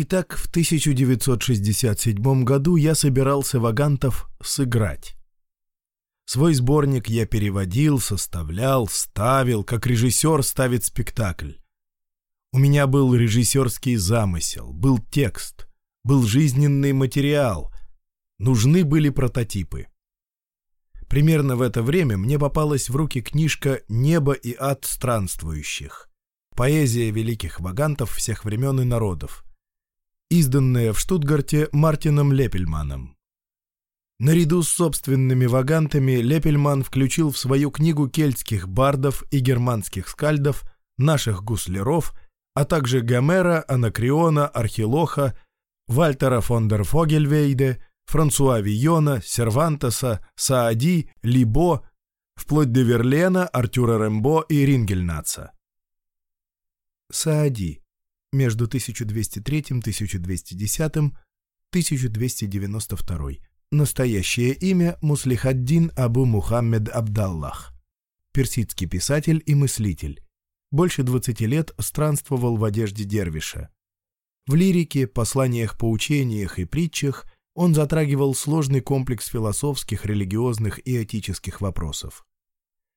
Итак, в 1967 году я собирался вагантов сыграть. Свой сборник я переводил, составлял, ставил, как режиссер ставит спектакль. У меня был режиссерский замысел, был текст, был жизненный материал, нужны были прототипы. Примерно в это время мне попалась в руки книжка «Небо и ад странствующих» поэзия великих вагантов всех времен и народов – изданное в Штутгарте Мартином Лепельманом. Наряду с собственными вагантами Лепельман включил в свою книгу кельтских бардов и германских скальдов, наших гусляров, а также Гомера, Анакриона, Архилоха, Вальтера фон дер Фогельвейде, Франсуа Вийона, Сервантеса, Саади, Либо, вплоть до Верлена, Артюра Рембо и Рингельнаца. Саади между 1203-1210-1292. Настоящее имя Муслихаддин Абу Мухаммед Абдаллах. Персидский писатель и мыслитель. Больше 20 лет странствовал в одежде дервиша. В лирике, посланиях по учениях и притчах он затрагивал сложный комплекс философских, религиозных и этических вопросов.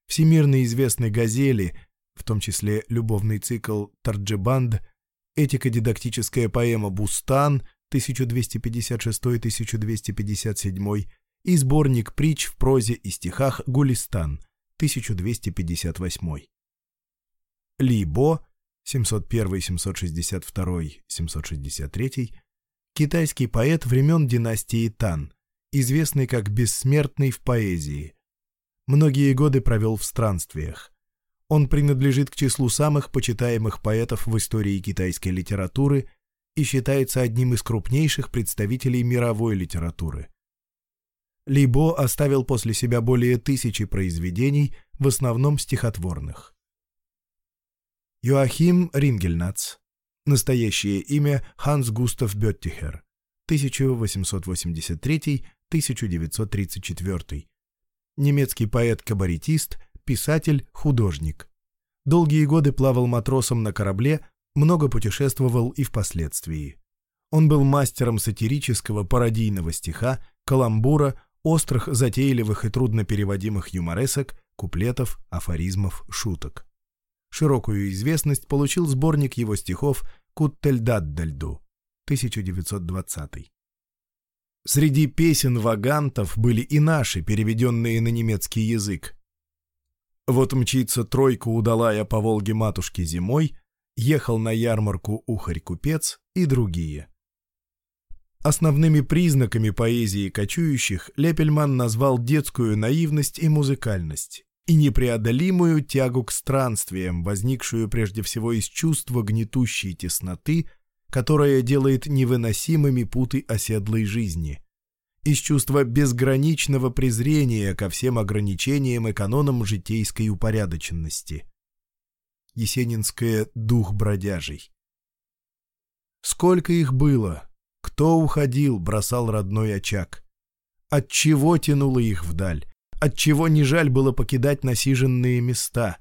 Всемирно известный «Газели», в том числе любовный цикл «Тарджибанд», Этика дидактическая поэма «Бустан» 1256-1257 и сборник притч в прозе и стихах «Гулистан» 1258. Либо 701-762-763 китайский поэт времен династии Тан, известный как «бессмертный в поэзии». Многие годы провел в странствиях. Он принадлежит к числу самых почитаемых поэтов в истории китайской литературы и считается одним из крупнейших представителей мировой литературы. Либо оставил после себя более тысячи произведений, в основном стихотворных. Йоахим Рингельнац. Настоящее имя Ханс Густав Беттихер. 1883-1934. Немецкий поэт-кабаретист – писатель, художник. Долгие годы плавал матросом на корабле, много путешествовал и впоследствии. Он был мастером сатирического пародийного стиха, каламбура, острых, затейливых и труднопереводимых юморесок, куплетов, афоризмов, шуток. Широкую известность получил сборник его стихов «Куттельдаддальду» 1920. Среди песен вагантов были и наши, переведенные на немецкий язык, вот мчится тройка удалая по Волге матушки зимой, ехал на ярмарку ухарь-купец и другие. Основными признаками поэзии кочующих Лепельман назвал детскую наивность и музыкальность и непреодолимую тягу к странствиям, возникшую прежде всего из чувства гнетущей тесноты, которая делает невыносимыми путы оседлой жизни из чувства безграничного презрения ко всем ограничениям и канонам житейской упорядоченности. Есенинское «Дух бродяжий». Сколько их было? Кто уходил, бросал родной очаг? От чего тянуло их вдаль? От чего не жаль было покидать насиженные места?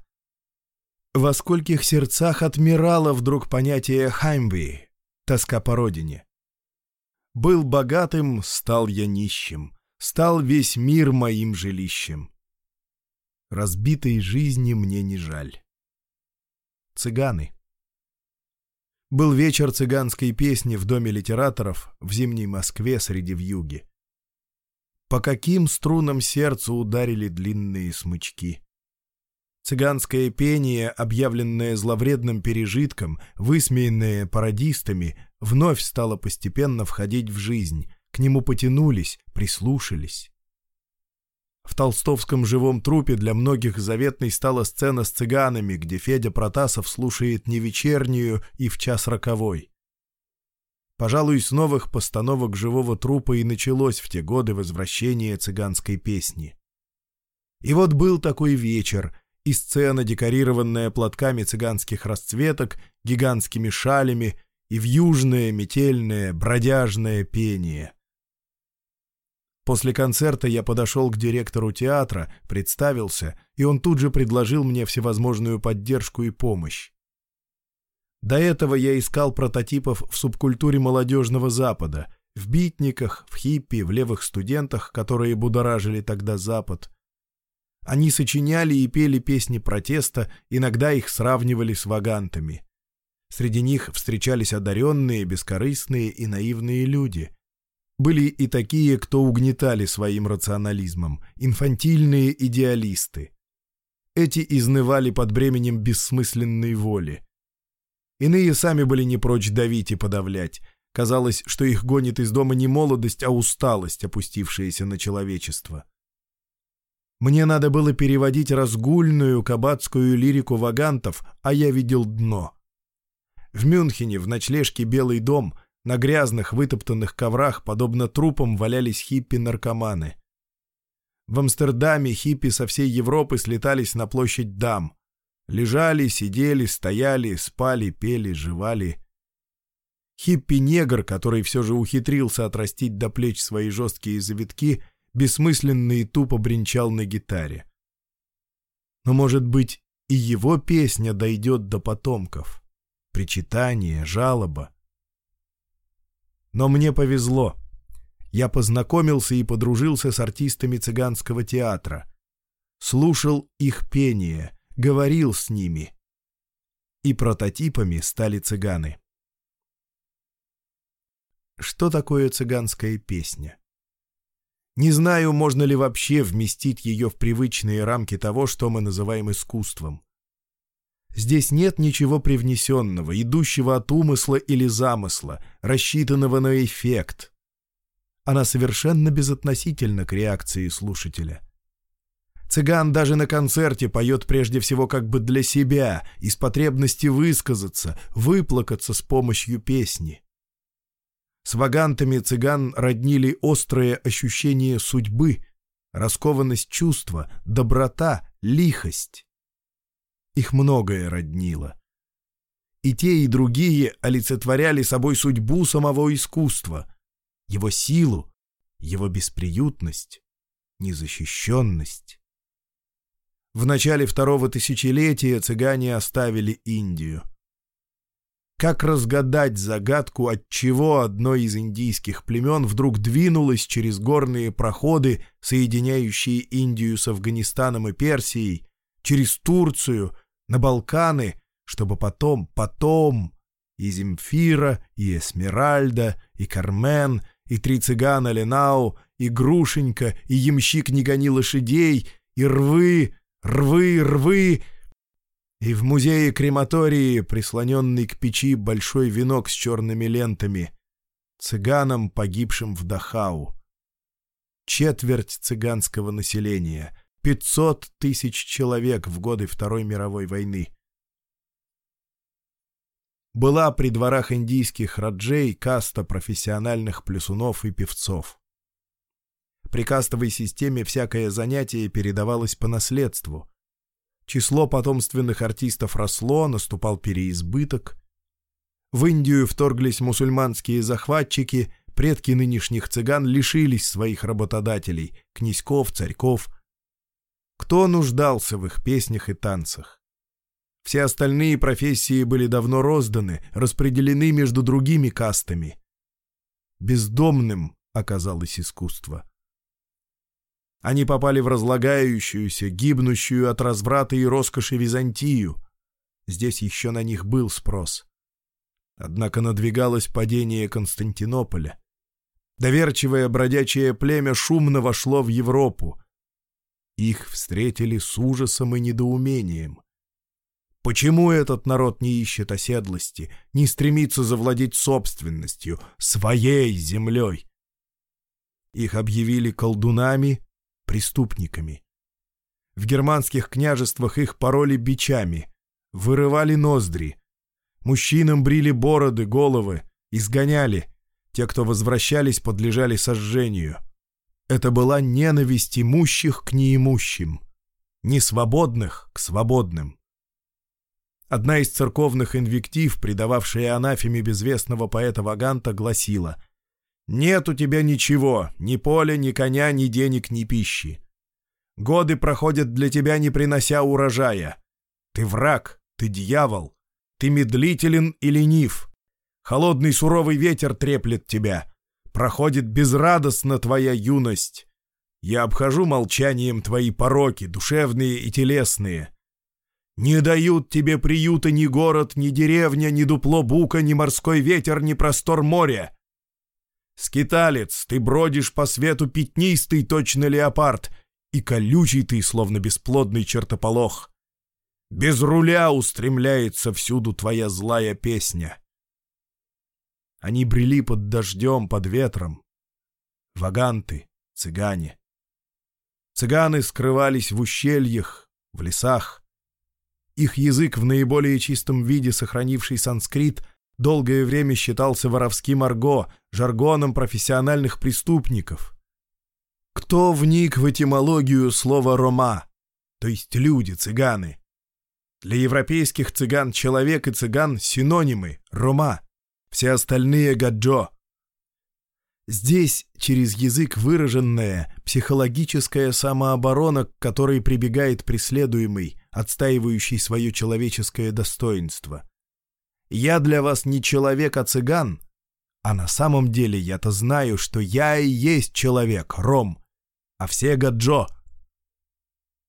Во скольких сердцах отмирало вдруг понятие «хаймби» — тоска по родине — был богатым, стал я нищим, стал весь мир моим жилищем. Разбитой жизни мне не жаль. Цыганы. Был вечер цыганской песни в Доме литераторов в зимней Москве среди вьюги. По каким струнам сердцу ударили длинные смычки. Цыганское пение, объявленное зловредным пережитком, высмеянное пародистами, вновь стало постепенно входить в жизнь, к нему потянулись, прислушались. В толстовском живом трупе для многих заветной стала сцена с цыганами, где Федя Протасов слушает не вечернюю и в час роковой. Пожалуй, с новых постановок живого трупа и началось в те годы возвращение цыганской песни. И вот был такой вечер, и сцена, декорированная платками цыганских расцветок, гигантскими шалями — и в южное метельное, бродяжное пение. После концерта я подошел к директору театра, представился, и он тут же предложил мне всевозможную поддержку и помощь. До этого я искал прототипов в субкультуре молодежного Запада, в битниках, в хиппи, в левых студентах, которые будоражили тогда Запад. Они сочиняли и пели песни протеста, иногда их сравнивали с вагантами. Среди них встречались одаренные, бескорыстные и наивные люди. Были и такие, кто угнетали своим рационализмом, инфантильные идеалисты. Эти изнывали под бременем бессмысленной воли. Иные сами были не прочь давить и подавлять. Казалось, что их гонит из дома не молодость, а усталость, опустившаяся на человечество. Мне надо было переводить разгульную кабацкую лирику вагантов, а я видел дно — в Мюнхене в ночлежке «Белый дом» на грязных вытоптанных коврах, подобно трупам, валялись хиппи-наркоманы. В Амстердаме хиппи со всей Европы слетались на площадь дам. Лежали, сидели, стояли, спали, пели, жевали. Хиппи-негр, который все же ухитрился отрастить до плеч свои жесткие завитки, бессмысленно и тупо бренчал на гитаре. Но, может быть, и его песня дойдет до потомков причитание, жалоба. Но мне повезло. Я познакомился и подружился с артистами цыганского театра. Слушал их пение, говорил с ними. И прототипами стали цыганы. Что такое цыганская песня? Не знаю, можно ли вообще вместить ее в привычные рамки того, что мы называем искусством. Здесь нет ничего привнесенного, идущего от умысла или замысла, рассчитанного на эффект. Она совершенно безотносительна к реакции слушателя. Цыган даже на концерте поет прежде всего как бы для себя, из потребности высказаться, выплакаться с помощью песни. С вагантами цыган роднили острое ощущение судьбы, раскованность чувства, доброта, лихость. Их многое роднило. И те, и другие олицетворяли собой судьбу самого искусства, его силу, его бесприютность, незащищенность. В начале второго тысячелетия цыгане оставили Индию. Как разгадать загадку, отчего одно из индийских племен вдруг двинулось через горные проходы, соединяющие Индию с Афганистаном и Персией, через Турцию, на Балканы, чтобы потом, потом и Земфира, и Эсмеральда, и Кармен, и три цыгана Ленау, и Грушенька, и ямщик не гони лошадей, и рвы, рвы, рвы. И в музее крематории, прислоненный к печи, большой венок с черными лентами. Цыганам, погибшим в Дахау. Четверть цыганского населения — Пятьсот тысяч человек в годы Второй мировой войны. Была при дворах индийских раджей каста профессиональных плюсунов и певцов. При кастовой системе всякое занятие передавалось по наследству. Число потомственных артистов росло, наступал переизбыток. В Индию вторглись мусульманские захватчики, предки нынешних цыган лишились своих работодателей – князьков, царьков – кто нуждался в их песнях и танцах? Все остальные профессии были давно розданы, распределены между другими кастами. Бездомным оказалось искусство. Они попали в разлагающуюся, гибнущую от разврата и роскоши Византию. Здесь еще на них был спрос. Однако надвигалось падение Константинополя. Доверчивое бродячее племя шумно вошло в Европу. Их встретили с ужасом и недоумением. Почему этот народ не ищет оседлости, не стремится завладеть собственностью, своей землей? Их объявили колдунами, преступниками. В германских княжествах их пороли бичами, вырывали ноздри. Мужчинам брили бороды, головы, изгоняли. Те, кто возвращались, подлежали сожжению — это была ненависть имущих к неимущим, несвободных к свободным. Одна из церковных инвектив, придававшая анафеме безвестного поэта Ваганта, гласила «Нет у тебя ничего, ни поля, ни коня, ни денег, ни пищи. Годы проходят для тебя, не принося урожая. Ты враг, ты дьявол, ты медлителен и ленив. Холодный суровый ветер треплет тебя, проходит безрадостно твоя юность. Я обхожу молчанием твои пороки, душевные и телесные. Не дают тебе приюта ни город, ни деревня, ни дупло бука, ни морской ветер, ни простор моря. Скиталец, ты бродишь по свету пятнистый, точно леопард, и колючий ты, словно бесплодный чертополох. Без руля устремляется всюду твоя злая песня. Они брели под дождем, под ветром. Ваганты, цыгане. Цыганы скрывались в ущельях, в лесах. Их язык в наиболее чистом виде, сохранивший санскрит, долгое время считался воровским арго, жаргоном профессиональных преступников. Кто вник в этимологию слова «рома», то есть люди, цыганы? Для европейских цыган человек и цыган — синонимы, рома. Все остальные — гаджо. Здесь через язык выраженная психологическая самооборона, к которой прибегает преследуемый, отстаивающий свое человеческое достоинство. «Я для вас не человек, а цыган», а на самом деле я-то знаю, что я и есть человек, Ром, а все гаджо —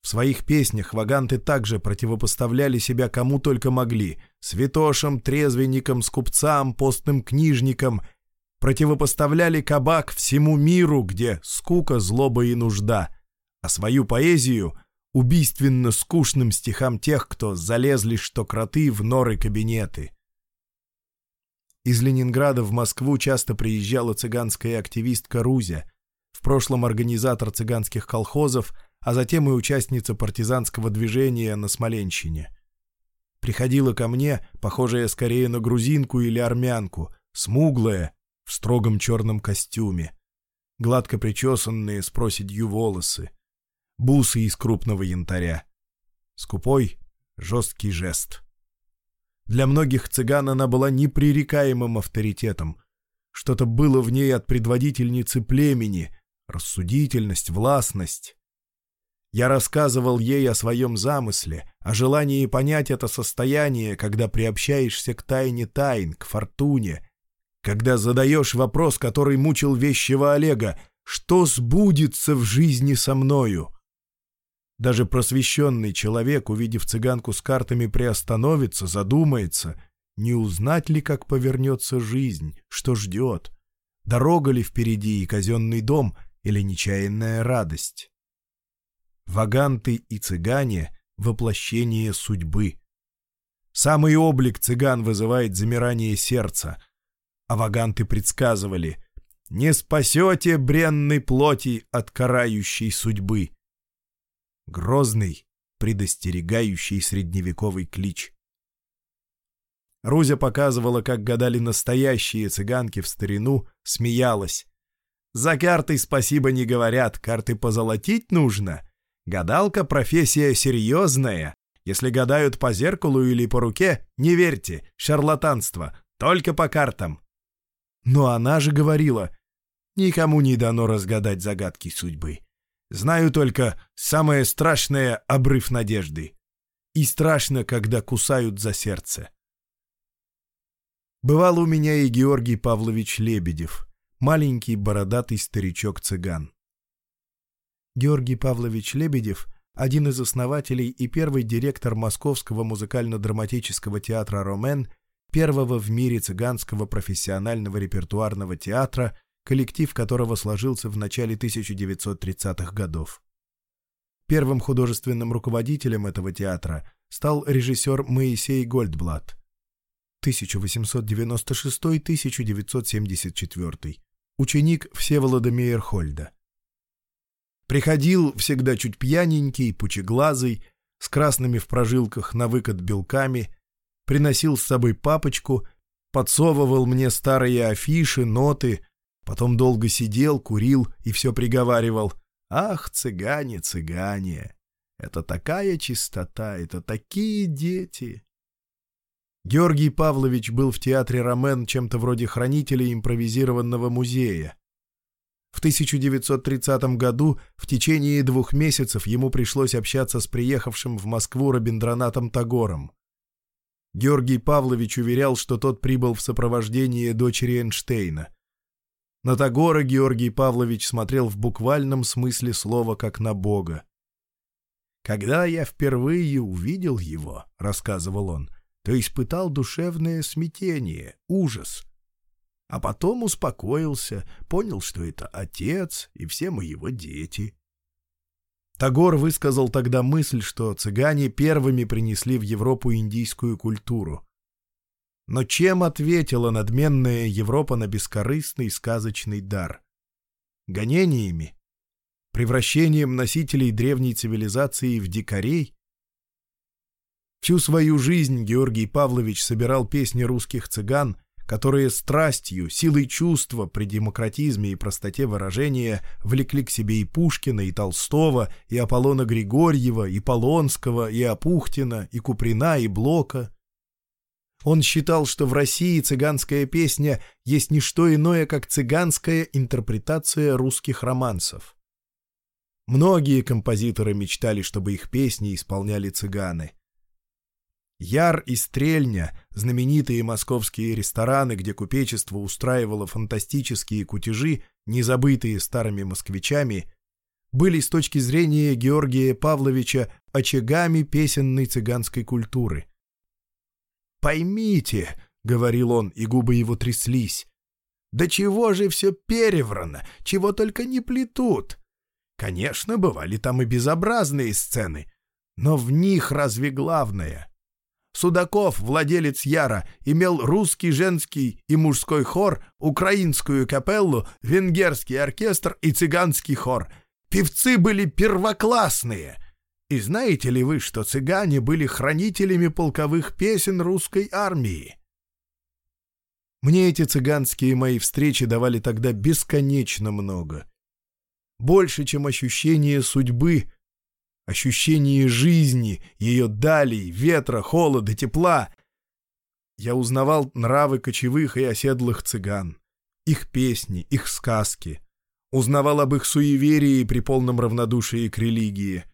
в своих песнях ваганты также противопоставляли себя кому только могли – святошам, трезвенникам, скупцам, постным книжникам. Противопоставляли кабак всему миру, где скука, злоба и нужда. А свою поэзию – убийственно скучным стихам тех, кто залезли, что кроты, в норы кабинеты. Из Ленинграда в Москву часто приезжала цыганская активистка Рузя, в прошлом организатор цыганских колхозов – а затем и участница партизанского движения на Смоленщине. Приходила ко мне, похожая скорее на грузинку или армянку, смуглая, в строгом черном костюме, гладко причесанные с проседью волосы, бусы из крупного янтаря. Скупой, жесткий жест. Для многих цыган она была непререкаемым авторитетом. Что-то было в ней от предводительницы племени, рассудительность, властность. Я рассказывал ей о своем замысле, о желании понять это состояние, когда приобщаешься к тайне тайн, к фортуне, когда задаешь вопрос, который мучил вещего Олега, «Что сбудется в жизни со мною?» Даже просвещенный человек, увидев цыганку с картами, приостановится, задумается, не узнать ли, как повернется жизнь, что ждет, дорога ли впереди и казенный дом, или нечаянная радость ваганты и цыгане — воплощение судьбы. Самый облик цыган вызывает замирание сердца, а ваганты предсказывали «Не спасете бренной плоти от карающей судьбы». Грозный, предостерегающий средневековый клич. Рузя показывала, как гадали настоящие цыганки в старину, смеялась. «За карты спасибо не говорят, карты позолотить нужно», Гадалка — профессия серьезная. Если гадают по зеркалу или по руке, не верьте, шарлатанство, только по картам. Но она же говорила, никому не дано разгадать загадки судьбы. Знаю только самое страшное — обрыв надежды. И страшно, когда кусают за сердце. Бывал у меня и Георгий Павлович Лебедев, маленький бородатый старичок-цыган. Георгий Павлович Лебедев, один из основателей и первый директор Московского музыкально-драматического театра «Ромен», первого в мире цыганского профессионального репертуарного театра, коллектив которого сложился в начале 1930-х годов. Первым художественным руководителем этого театра стал режиссер Моисей Гольдблат 1896-1974, ученик Всеволода Мейерхольда. Приходил всегда чуть пьяненький, пучеглазый, с красными в прожилках на выкат белками, приносил с собой папочку, подсовывал мне старые афиши, ноты, потом долго сидел, курил и все приговаривал. «Ах, цыгане, цыгане! Это такая чистота, это такие дети!» Георгий Павлович был в театре «Ромен» чем-то вроде хранителя импровизированного музея. В 1930 году в течение двух месяцев ему пришлось общаться с приехавшим в Москву Робиндранатом Тагором. Георгий Павлович уверял, что тот прибыл в сопровождении дочери Эйнштейна. На Тагора Георгий Павлович смотрел в буквальном смысле слова как на Бога. «Когда я впервые увидел его, — рассказывал он, — то испытал душевное смятение, ужас — а потом успокоился, понял, что это отец и все мы его дети. Тагор высказал тогда мысль, что цыгане первыми принесли в Европу индийскую культуру. Но чем ответила надменная Европа на бескорыстный сказочный дар? Гонениями? Превращением носителей древней цивилизации в дикарей? Всю свою жизнь Георгий Павлович собирал песни русских цыган которые страстью, силой чувства при демократизме и простоте выражения влекли к себе и Пушкина, и Толстого, и Аполлона Григорьева, и Полонского, и Апухтина, и Куприна, и Блока. Он считал, что в России цыганская песня есть не что иное, как цыганская интерпретация русских романсов. Многие композиторы мечтали, чтобы их песни исполняли цыганы – Яр и Стрельня, знаменитые московские рестораны, где купечество устраивало фантастические кутежи, незабытые старыми москвичами, были с точки зрения Георгия Павловича очагами песенной цыганской культуры. «Поймите», — говорил он, и губы его тряслись, «да чего же все переврано, чего только не плетут! Конечно, бывали там и безобразные сцены, но в них разве главное — Судаков, владелец Яра, имел русский женский и мужской хор, украинскую капеллу, венгерский оркестр и цыганский хор. Певцы были первоклассные. И знаете ли вы, что цыгане были хранителями полковых песен русской армии? Мне эти цыганские мои встречи давали тогда бесконечно много. Больше, чем ощущение судьбы, ощущение жизни, ее далей, ветра, холода, тепла. Я узнавал нравы кочевых и оседлых цыган, их песни, их сказки. Узнавал об их суеверии при полном равнодушии к религии.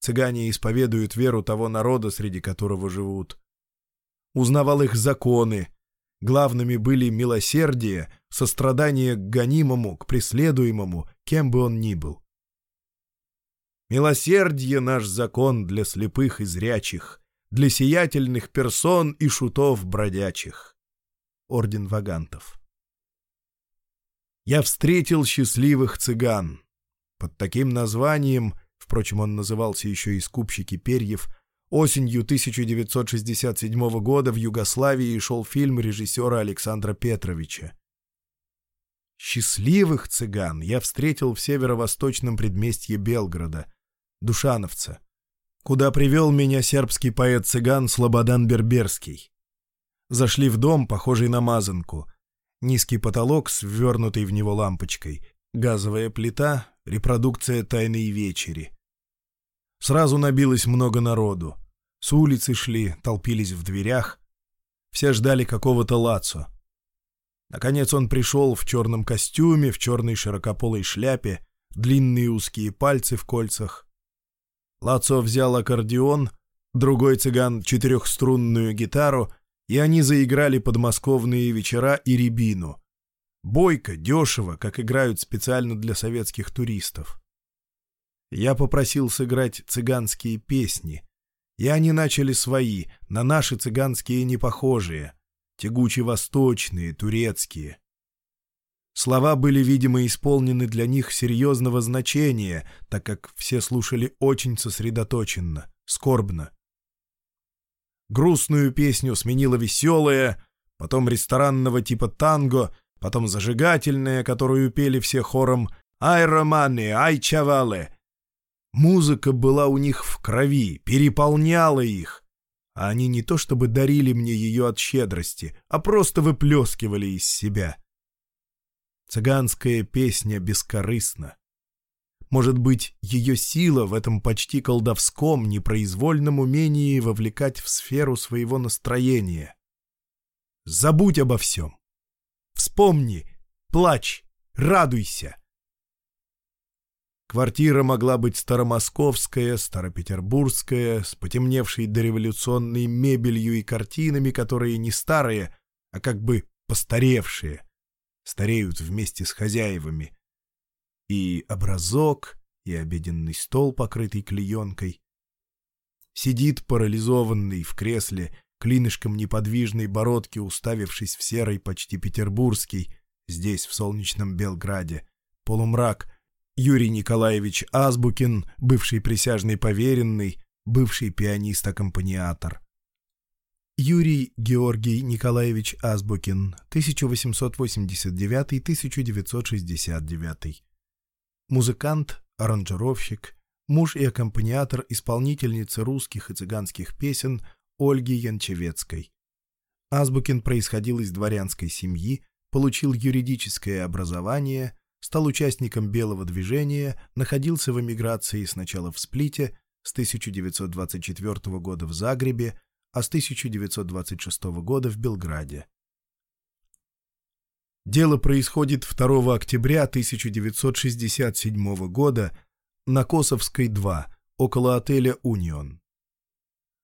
Цыгане исповедуют веру того народа, среди которого живут. Узнавал их законы. Главными были милосердие, сострадание к гонимому, к преследуемому, кем бы он ни был. Милосердие наш закон для слепых и зрячих, для сиятельных персон и шутов бродячих. Орден Вагантов. Я встретил счастливых цыган. Под таким названием, впрочем, он назывался еще и «Скупщики перьев», осенью 1967 года в Югославии шел фильм режиссера Александра Петровича. Счастливых цыган я встретил в северо-восточном предместье Белграда, Душановца, куда привел меня сербский поэт-цыган Слободан Берберский. Зашли в дом, похожий на мазанку. Низкий потолок с ввернутой в него лампочкой, газовая плита, репродукция «Тайной вечери». Сразу набилось много народу. С улицы шли, толпились в дверях. Все ждали какого-то лацо. Наконец он пришел в черном костюме, в черной широкополой шляпе, длинные узкие пальцы в кольцах, Лацо взял аккордеон, другой цыган — четырехструнную гитару, и они заиграли подмосковные вечера и рябину. Бойко, дешево, как играют специально для советских туристов. Я попросил сыграть цыганские песни, и они начали свои, на наши цыганские непохожие, тягучие, восточные турецкие. Слова были, видимо, исполнены для них серьезного значения, так как все слушали очень сосредоточенно, скорбно. Грустную песню сменила веселая, потом ресторанного типа танго, потом зажигательная, которую пели все хором «Ай, романы! Ай, чавалы!» Музыка была у них в крови, переполняла их, а они не то чтобы дарили мне ее от щедрости, а просто выплескивали из себя — Цыганская песня бескорыстна. Может быть, ее сила в этом почти колдовском, непроизвольном умении вовлекать в сферу своего настроения. Забудь обо всем. Вспомни, плачь, радуйся. Квартира могла быть старомосковская, старопетербургская, с потемневшей дореволюционной мебелью и картинами, которые не старые, а как бы постаревшие — стареют вместе с хозяевами. И образок, и обеденный стол, покрытый клеенкой. Сидит парализованный в кресле, клинышком неподвижной бородки, уставившись в серый, почти петербургский, здесь, в солнечном Белграде, полумрак, Юрий Николаевич Азбукин, бывший присяжный поверенный, бывший пианист-аккомпаниатор. Юрий Георгий Николаевич Азбукин, 1889-1969. Музыкант, аранжировщик, муж и аккомпаниатор исполнительницы русских и цыганских песен Ольги Янчевецкой. Азбукин происходил из дворянской семьи, получил юридическое образование, стал участником белого движения, находился в эмиграции сначала в Сплите, с 1924 года в Загребе, а с 1926 года в Белграде. Дело происходит 2 октября 1967 года на Косовской 2, около отеля «Унион».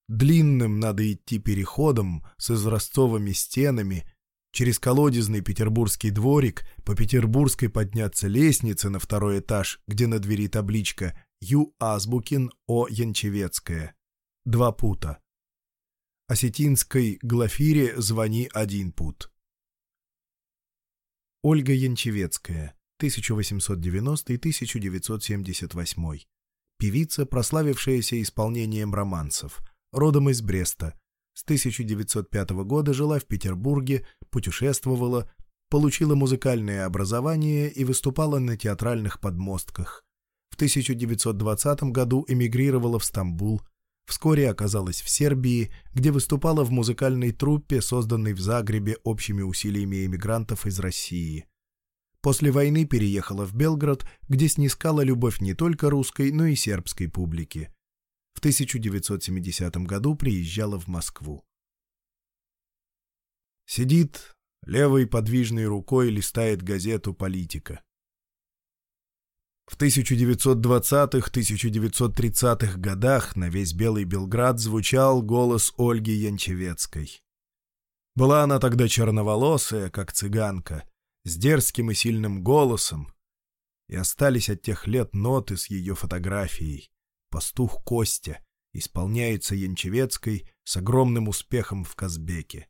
Длинным надо идти переходом с изразцовыми стенами, через колодезный петербургский дворик, по петербургской подняться лестнице на второй этаж, где на двери табличка «Ю. Азбукин. О. Янчевецкая». Два пута осетинской Глафире звони один пут. Ольга Янчевецкая, 1890-1978. Певица, прославившаяся исполнением романсов, родом из Бреста. С 1905 года жила в Петербурге, путешествовала, получила музыкальное образование и выступала на театральных подмостках. В 1920 году эмигрировала в Стамбул – вскоре оказалась в Сербии, где выступала в музыкальной труппе, созданной в Загребе общими усилиями эмигрантов из России. После войны переехала в Белград, где снискала любовь не только русской, но и сербской публики. В 1970 году приезжала в Москву. Сидит, левой подвижной рукой листает газету «Политика». В 1920-х, 1930-х годах на весь Белый Белград звучал голос Ольги Янчевецкой. Была она тогда черноволосая, как цыганка, с дерзким и сильным голосом, и остались от тех лет ноты с ее фотографией. Пастух Костя исполняется Янчевецкой с огромным успехом в Казбеке.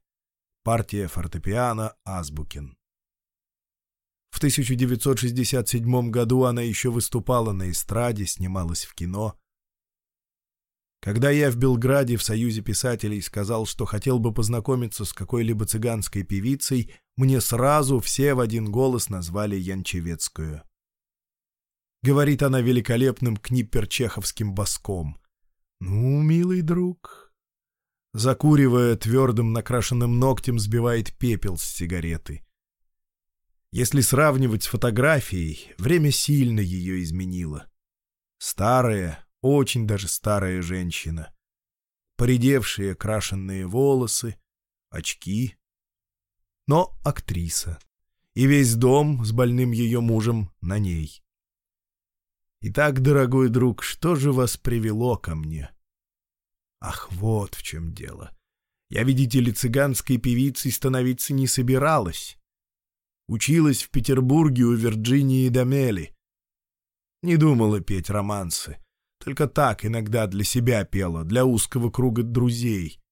Партия фортепиано «Азбукин». В 1967 году она еще выступала на эстраде, снималась в кино. Когда я в Белграде в Союзе писателей сказал, что хотел бы познакомиться с какой-либо цыганской певицей, мне сразу все в один голос назвали Янчевецкую. Говорит она великолепным книппер-чеховским боском. «Ну, милый друг...» Закуривая твердым накрашенным ногтем, сбивает пепел с сигареты. Если сравнивать с фотографией, время сильно ее изменило. Старая, очень даже старая женщина. Поредевшие крашенные волосы, очки. Но актриса. И весь дом с больным ее мужем на ней. Итак, дорогой друг, что же вас привело ко мне? Ах, вот в чем дело. Я, видите ли, цыганской певицей становиться не собиралась. Училась в Петербурге у Вирджинии Дамели. Не думала петь романсы. Только так иногда для себя пела, для узкого круга друзей.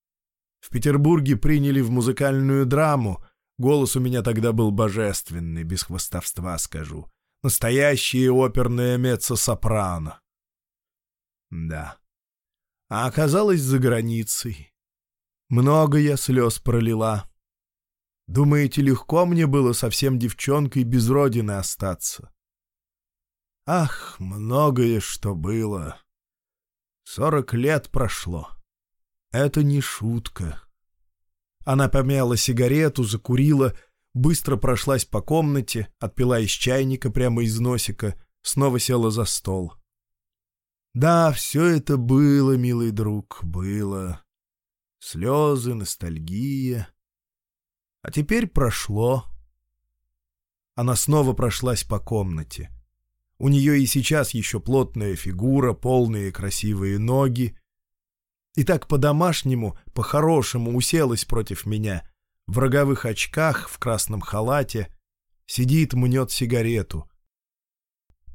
В Петербурге приняли в музыкальную драму. Голос у меня тогда был божественный, без хвостовства скажу. Настоящее оперное меццо-сопрано. Да. А оказалось за границей. Много я слез пролила. Думаете, легко мне было совсем девчонкой без родины остаться? Ах, многое что было. Сорок лет прошло. Это не шутка. Она помяла сигарету, закурила, быстро прошлась по комнате, отпила из чайника прямо из носика, снова села за стол. Да, все это было, милый друг, было. Слезы, ностальгия, а теперь прошло. Она снова прошлась по комнате. У нее и сейчас еще плотная фигура, полные красивые ноги. И так по-домашнему, по-хорошему уселась против меня. В роговых очках, в красном халате. Сидит, мнет сигарету.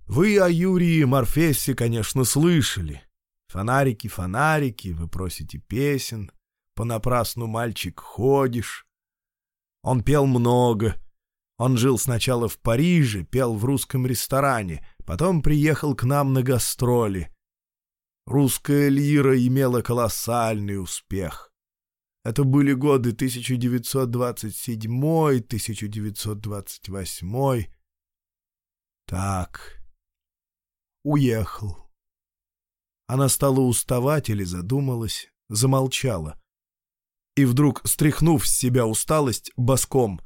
Вы о Юрии Морфесе, конечно, слышали. Фонарики, фонарики, вы просите песен. Понапрасну, мальчик, ходишь. Он пел много. Он жил сначала в Париже, пел в русском ресторане, потом приехал к нам на гастроли. Русская лира имела колоссальный успех. Это были годы 1927-1928. Так. Уехал. Она стала уставать или задумалась, замолчала и вдруг, стряхнув с себя усталость, боском.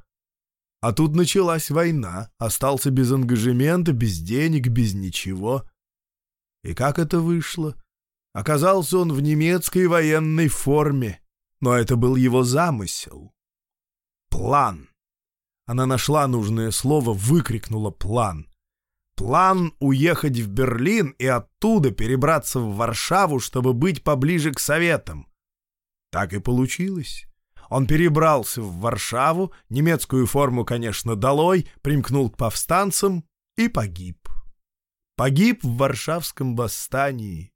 А тут началась война, остался без ангажемента, без денег, без ничего. И как это вышло? Оказался он в немецкой военной форме, но это был его замысел. План. Она нашла нужное слово, выкрикнула «план». План уехать в Берлин и оттуда перебраться в Варшаву, чтобы быть поближе к советам. Так и получилось. Он перебрался в Варшаву, немецкую форму, конечно, долой, примкнул к повстанцам и погиб. Погиб в Варшавском восстании.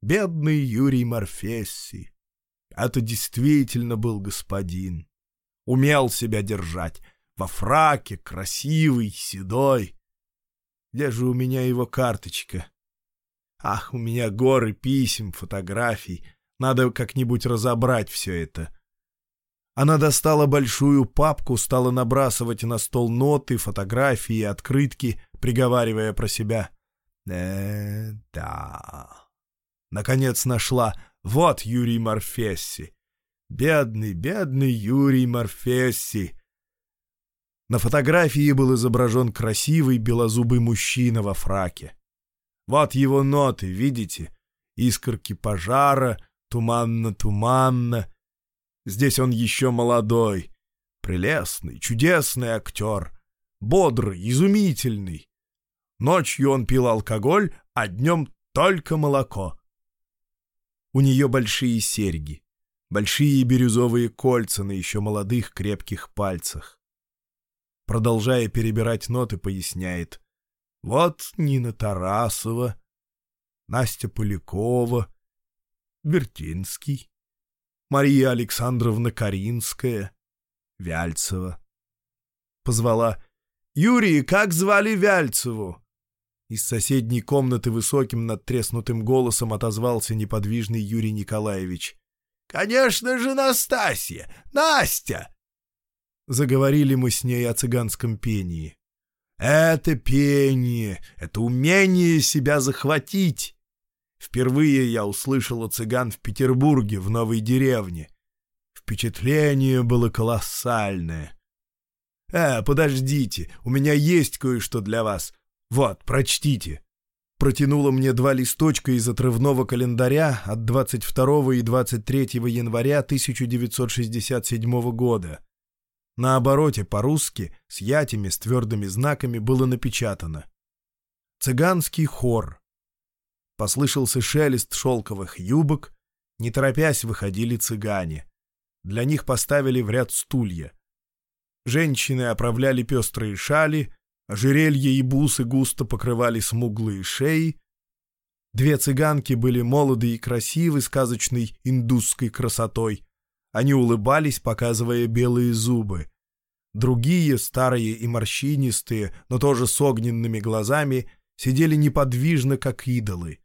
Бедный Юрий Морфесси. Это действительно был господин. Умел себя держать. Во фраке, красивый, седой. Где же у меня его карточка? Ах, у меня горы писем, фотографий — надо как-нибудь разобрать все это. Она достала большую папку, стала набрасывать на стол ноты, фотографии, открытки, приговаривая про себя. э да Наконец нашла. Вот Юрий Морфесси. Бедный, бедный Юрий Морфесси. На фотографии был изображен красивый белозубый мужчина во фраке. Вот его ноты, видите? Искорки пожара, туманно, туманно. Здесь он еще молодой, прелестный, чудесный актер, бодрый, изумительный. Ночью он пил алкоголь, а днем только молоко. У нее большие серьги, большие бирюзовые кольца на еще молодых крепких пальцах. Продолжая перебирать ноты, поясняет. Вот Нина Тарасова, Настя Полякова, Вертинский, Мария Александровна Каринская, Вяльцева. Позвала «Юрий, как звали Вяльцеву?» Из соседней комнаты высоким надтреснутым голосом отозвался неподвижный Юрий Николаевич. «Конечно же, Настасья! Настя!» Заговорили мы с ней о цыганском пении. «Это пение! Это умение себя захватить!» Впервые я услышала цыган в Петербурге, в новой деревне. Впечатление было колоссальное. «Э, подождите, у меня есть кое-что для вас. Вот, прочтите». Протянула мне два листочка из отрывного календаря от 22 и 23 января 1967 года. На обороте по-русски с ятями с твердыми знаками было напечатано «Цыганский хор» Послышался шелест шелковых юбок, не торопясь выходили цыгане. Для них поставили в ряд стулья. Женщины оправляли пестрые шали, ожерелья и бусы густо покрывали смуглые шеи. Две цыганки были молоды и красивы сказочной индусской красотой. Они улыбались, показывая белые зубы. Другие, старые и морщинистые, но тоже с огненными глазами, сидели неподвижно, как идолы.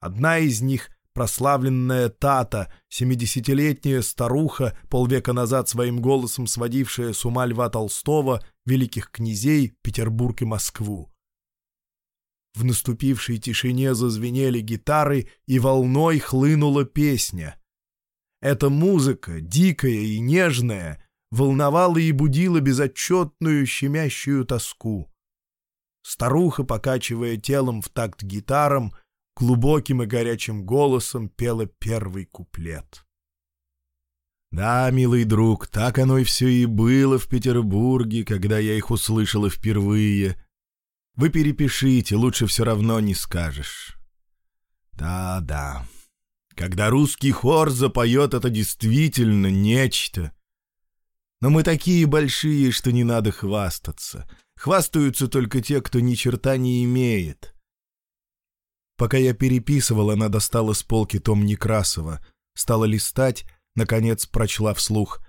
Одна из них, прославленная Тата, семидесятилетняя старуха, полвека назад своим голосом сводившая с ума Льва Толстого, великих князей, Петербург и Москву. В наступившей тишине зазвенели гитары, и волной хлынула песня. Эта музыка, дикая и нежная, волновала и будила безотчетную щемящую тоску. Старуха, покачивая телом в такт гитарам, — глубоким и горячим голосом пела первый куплет. Да, милый друг, так оно и все и было в Петербурге, когда я их услышала впервые. Вы перепишите, лучше все равно не скажешь. Да-да, когда русский хор запоет, это действительно нечто. Но мы такие большие, что не надо хвастаться. Хвастаются только те, кто ни черта не имеет. Пока я переписывала, она достала с полки том Некрасова, стала листать, наконец прочла вслух.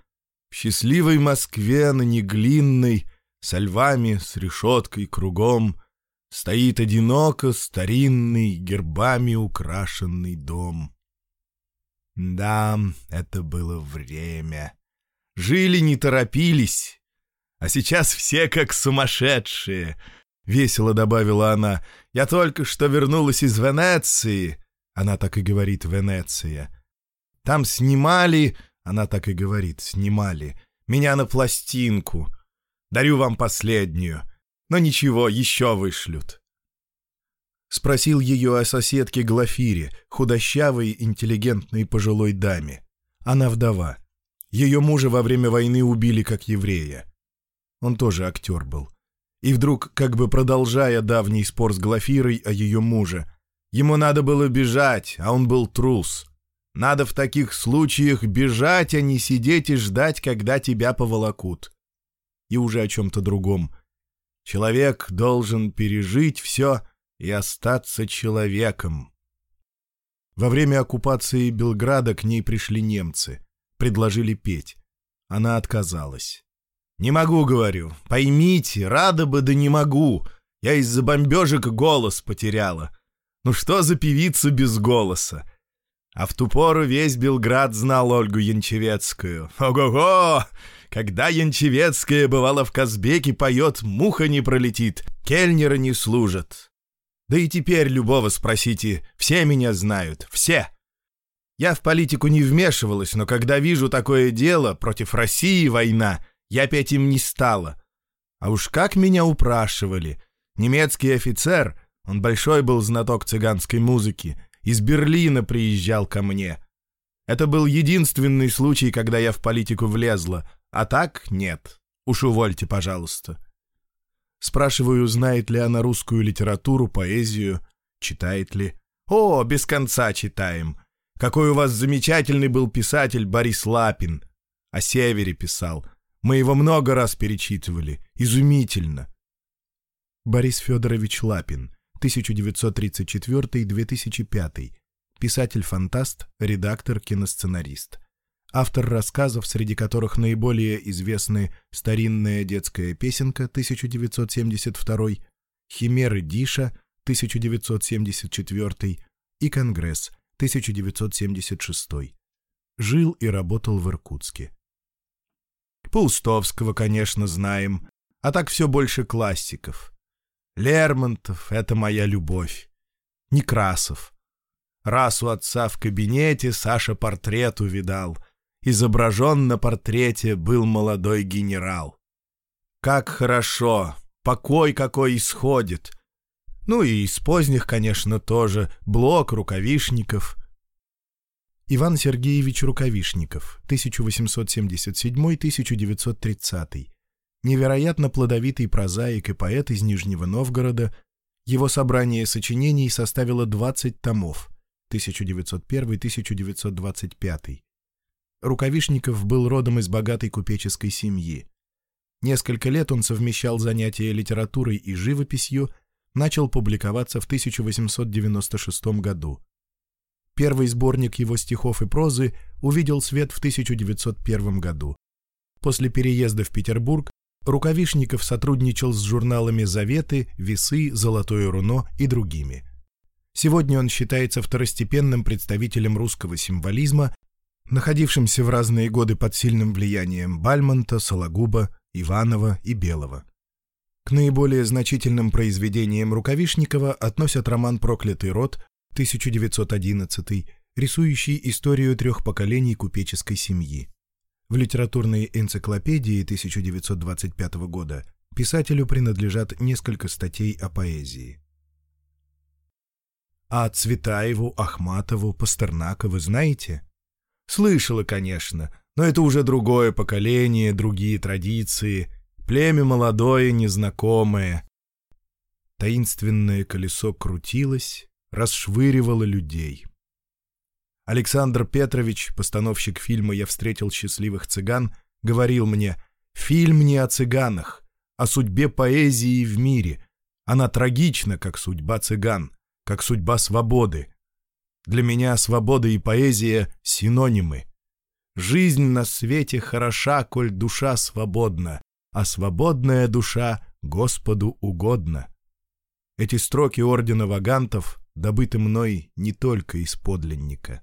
«В счастливой Москве на неглинной, со львами, с решеткой кругом, стоит одиноко старинный, гербами украшенный дом». Да, это было время. Жили, не торопились. А сейчас все как сумасшедшие — весело добавила она. «Я только что вернулась из Венеции!» Она так и говорит «Венеция». «Там снимали...» Она так и говорит «снимали». «Меня на пластинку. Дарю вам последнюю. Но ничего, еще вышлют». Спросил ее о соседке Глафире, худощавой, интеллигентной пожилой даме. Она вдова. Ее мужа во время войны убили как еврея. Он тоже актер был и вдруг, как бы продолжая давний спор с Глафирой о ее муже, ему надо было бежать, а он был трус. Надо в таких случаях бежать, а не сидеть и ждать, когда тебя поволокут. И уже о чем-то другом. Человек должен пережить все и остаться человеком. Во время оккупации Белграда к ней пришли немцы, предложили петь. Она отказалась. «Не могу, — говорю, — поймите, рада бы, да не могу. Я из-за бомбежек голос потеряла. Ну что за певица без голоса?» А в ту пору весь Белград знал Ольгу Янчевецкую. Ого-го! Когда Янчевецкая бывала в Казбеке, поет, муха не пролетит, кельнера не служат. Да и теперь любого спросите, все меня знают, все. Я в политику не вмешивалась, но когда вижу такое дело, против России война, я опять им не стала. А уж как меня упрашивали. Немецкий офицер, он большой был знаток цыганской музыки, из Берлина приезжал ко мне. Это был единственный случай, когда я в политику влезла, а так нет. Уж увольте, пожалуйста. Спрашиваю, знает ли она русскую литературу, поэзию, читает ли. «О, без конца читаем. Какой у вас замечательный был писатель Борис Лапин. О севере писал. Мы его много раз перечитывали. Изумительно. Борис Федорович Лапин, 1934-2005. Писатель-фантаст, редактор-киносценарист. Автор рассказов, среди которых наиболее известны «Старинная детская песенка» 1972, «Химеры Диша» 1974 и «Конгресс» 1976. Жил и работал в Иркутске. Паустовского, конечно, знаем, а так все больше классиков. Лермонтов — это моя любовь. Некрасов. Раз у отца в кабинете Саша портрет увидал. Изображен на портрете был молодой генерал. Как хорошо! Покой какой исходит! Ну и из поздних, конечно, тоже. Блок, рукавишников. Иван Сергеевич Рукавишников, 1877-1930, невероятно плодовитый прозаик и поэт из Нижнего Новгорода, его собрание сочинений составило 20 томов, 1901-1925. Рукавишников был родом из богатой купеческой семьи. Несколько лет он совмещал занятия литературой и живописью, начал публиковаться в 1896 году – Первый сборник его стихов и прозы увидел свет в 1901 году. После переезда в Петербург Рукавишников сотрудничал с журналами «Заветы», «Весы», «Золотое руно» и другими. Сегодня он считается второстепенным представителем русского символизма, находившимся в разные годы под сильным влиянием Бальмонта, Сологуба, Иванова и Белого. К наиболее значительным произведениям Рукавишникова относят роман «Проклятый род», 1911 рисующий историю трех поколений купеческой семьи. В литературной энциклопедии 1925 года писателю принадлежат несколько статей о поэзии. А Цветаеву, Ахматову, Пастернака вы знаете? Слышала, конечно, но это уже другое поколение, другие традиции, племя молодое, незнакомое. Таинственное колесо крутилось, расшвыривала людей. Александр Петрович, постановщик фильма «Я встретил счастливых цыган», говорил мне «Фильм не о цыганах, о судьбе поэзии в мире. Она трагична, как судьба цыган, как судьба свободы. Для меня свобода и поэзия — синонимы. Жизнь на свете хороша, коль душа свободна, а свободная душа Господу угодна». Эти строки ордена вагантов добытым мной не только из подлинника.